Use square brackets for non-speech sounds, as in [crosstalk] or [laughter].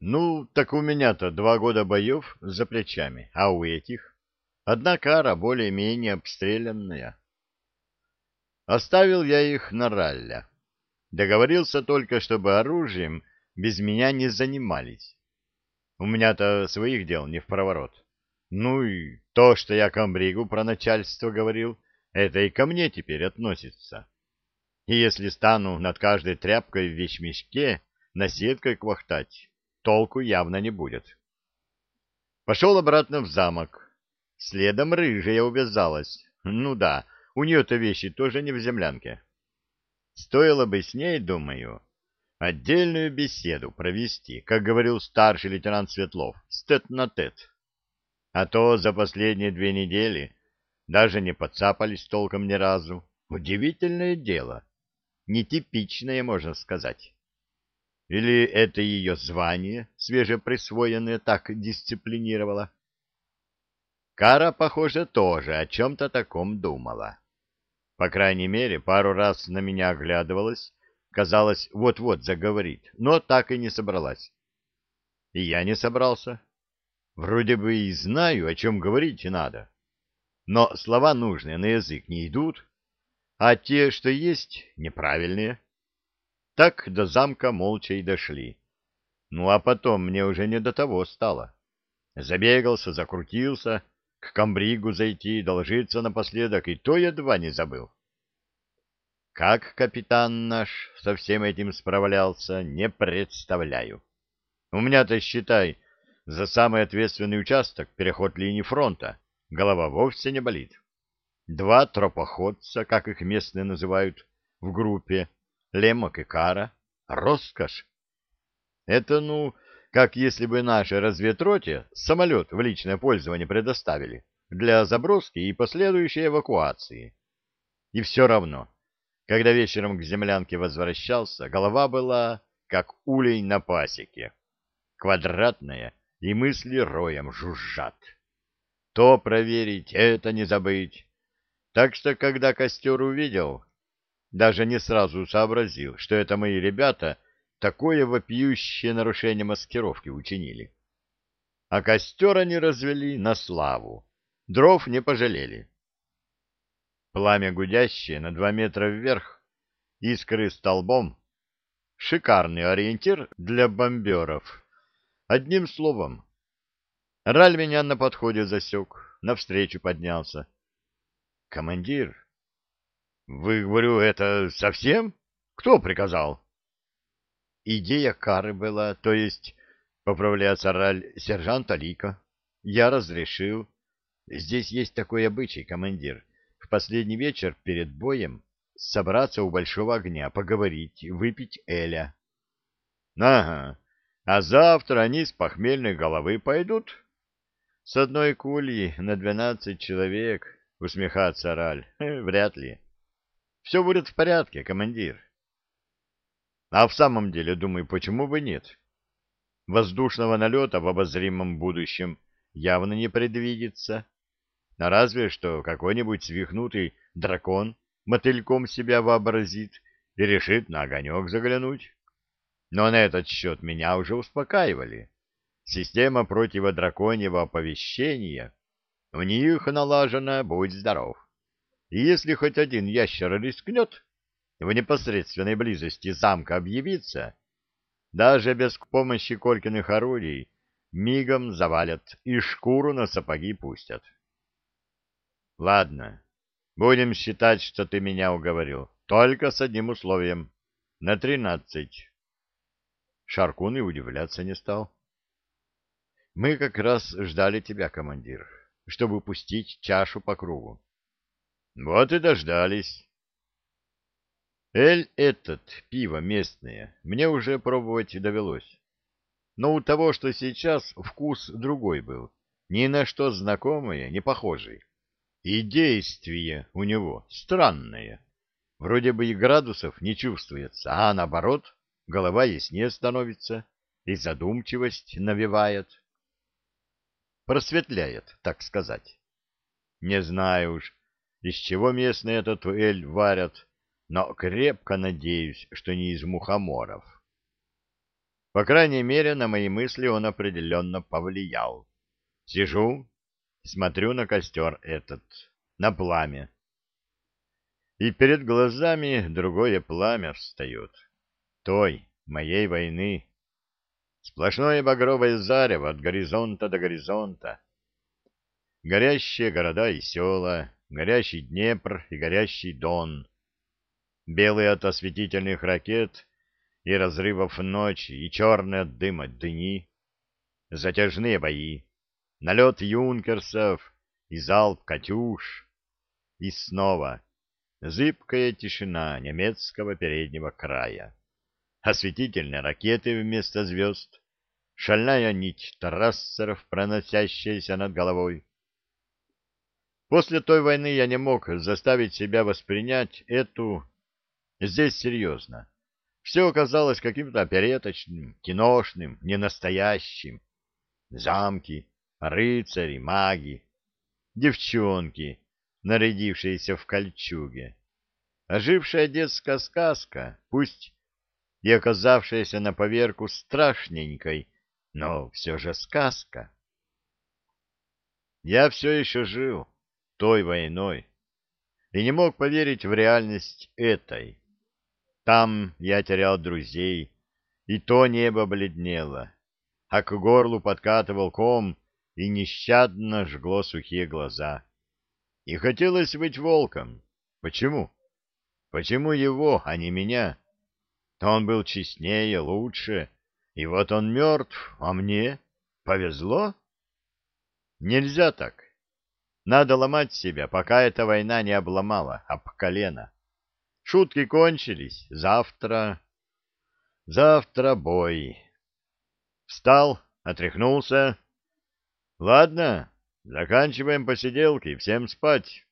Ну, так у меня-то два года боев за плечами, а у этих одна кара более-менее обстрелянная. Оставил я их на ралля. Договорился только, чтобы оружием без меня не занимались. У меня-то своих дел не в проворот. Ну и то, что я комбригу про начальство говорил, это и ко мне теперь относится. И если стану над каждой тряпкой в вещмешке наседкой квахтать, толку явно не будет. Пошел обратно в замок. Следом рыжая увязалась. Ну да, у нее-то вещи тоже не в землянке. Стоило бы с ней, думаю, отдельную беседу провести, как говорил старший лейтенант Светлов, стет на тет. А то за последние две недели даже не подцапались толком ни разу. Удивительное дело. Нетипичное, можно сказать. Или это ее звание, свежеприсвоенное, так дисциплинировало? Кара, похоже, тоже о чем-то таком думала. По крайней мере, пару раз на меня оглядывалась, казалось, вот-вот заговорит, но так и не собралась. И я не собрался. Вроде бы и знаю, о чем говорить надо. Но слова нужные на язык не идут, а те, что есть, неправильные. Так до замка молча и дошли. Ну, а потом мне уже не до того стало. Забегался, закрутился, к комбригу зайти, доложиться напоследок, и то едва не забыл. Как капитан наш со всем этим справлялся, не представляю. У меня-то, считай, за самый ответственный участок переход линии фронта голова вовсе не болит. Два тропоходца, как их местные называют, в группе, Лемок и Кара. Роскошь! Это, ну, как если бы нашей разведроте самолет в личное пользование предоставили для заброски и последующей эвакуации. И все равно, когда вечером к землянке возвращался, голова была как улей на пасеке, квадратная, и мысли роем жужжат. То проверить, это не забыть. Так что, когда костер увидел, даже не сразу сообразил, что это мои ребята — такое вопиющее нарушение маскировки учинили. А костер они развели на славу, дров не пожалели. Пламя гудящее на два метра вверх, искры столбом, шикарный ориентир для бомберов. Одним словом, Раль меня на подходе засек, навстречу поднялся. — Командир, вы, говорю, это совсем? Кто приказал? Идея кары была, то есть, поправляется раль сержанта Лика. Я разрешил. Здесь есть такой обычай, командир. В последний вечер перед боем собраться у большого огня, поговорить, выпить Эля. Ага, а завтра они с похмельной головы пойдут? С одной кульи на двенадцать человек, усмехаться Раль, [laughs] вряд ли. Все будет в порядке, командир. А в самом деле, думаю, почему бы нет? Воздушного налета в обозримом будущем явно не предвидится. А разве что какой-нибудь свихнутый дракон мотыльком себя вообразит и решит на огонек заглянуть. Но на этот счет меня уже успокаивали. Система противодраконьего оповещения у них налажена, будь здоров. И если хоть один ящер рискнет в непосредственной близости замка объявиться, даже без помощи Колькиных орудий мигом завалят и шкуру на сапоги пустят. Ладно, будем считать, что ты меня уговорил, только с одним условием — на тринадцать. Шаркун и удивляться не стал. Мы как раз ждали тебя, командир, чтобы пустить чашу по кругу. Вот и дождались. Эль этот, пиво местное, мне уже пробовать довелось. Но у того, что сейчас, вкус другой был, ни на что знакомое, не похожий. И действие у него странное. Вроде бы и градусов не чувствуется, а наоборот, голова яснее становится и задумчивость навевает. Просветляет, так сказать. Не знаю уж, из чего местные этот эль варят, но крепко надеюсь, что не из мухоморов. По крайней мере, на мои мысли он определенно повлиял. Сижу, смотрю на костер этот, на пламя. И перед глазами другое пламя встает. Той, моей войны. Сплошное багровое зарево от горизонта до горизонта. Горящие города и села, горящий Днепр и горящий Дон. Белые от осветительных ракет и разрывов ночи, и черные от дыма дни. Затяжные бои налет юнкерсов и залп «Катюш». И снова зыбкая тишина немецкого переднего края. Осветительные ракеты вместо звезд, шальная нить трассеров, проносящаяся над головой. После той войны я не мог заставить себя воспринять эту... Здесь серьезно. Все оказалось каким-то опереточным, киношным, ненастоящим. Замки, рыцари, маги, девчонки, нарядившиеся в кольчуге. Ожившая детская сказка, пусть и оказавшаяся на поверку страшненькой, но все же сказка. Я все еще жил той войной и не мог поверить в реальность этой. Там я терял друзей, и то небо бледнело, а к горлу подкатывал ком, и нещадно жгло сухие глаза. И хотелось быть волком. Почему? Почему его, а не меня? Он был честнее, лучше, и вот он мертв, а мне повезло? Нельзя так. Надо ломать себя, пока эта война не обломала об колено. Шутки кончились. Завтра... Завтра бой. Встал, отряхнулся, Ладно, заканчиваем посиделки, всем спать.